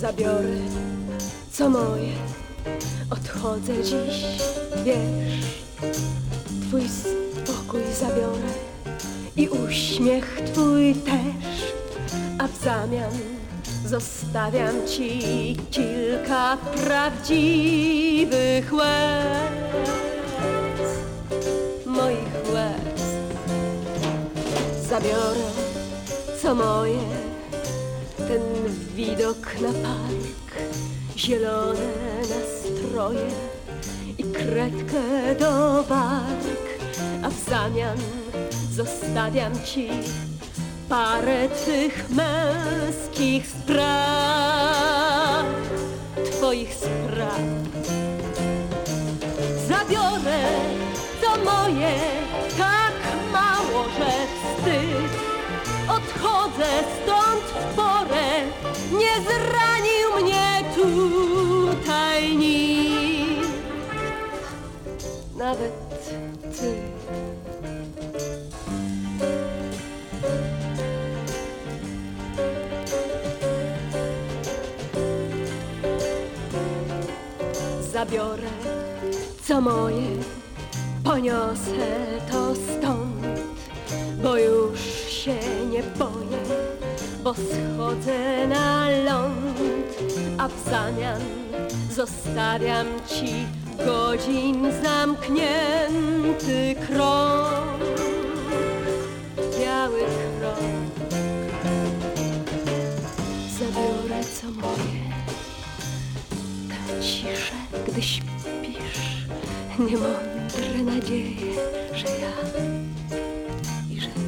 Zabiorę. Co moje, odchodzę dziś, wiesz. Twój spokój zabiorę i uśmiech twój też, a w zamian zostawiam ci kilka prawdziwych łez, moich łez. Zabiorę co moje, ten widok na park, zielone nastroje i kredkę do bark, a w zamian zostawiam ci parę tych męskich spraw, twoich spraw. Zabiorę to moje, tak mało, że wstyd. Odchodzę stąd tutaj nikt. Nawet ty. Zabiorę co moje, poniosę to stąd, bo już się nie boję, bo schodzę na a w zamian zostawiam ci godzin zamknięty krąg, biały krąg. Zabiorę co moje, tę ciszę, gdy śpisz, niemądre nadzieje, że ja i że ty,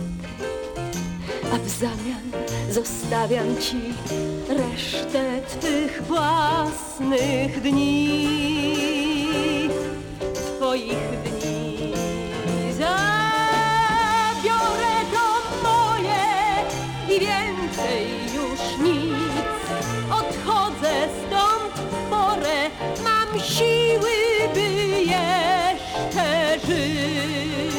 a w zamian zostawiam ci resztę twych własnych dni, twoich dni. Zabiorę to moje i więcej już nic. Odchodzę stąd w porę, mam siły, by jeszcze żyć.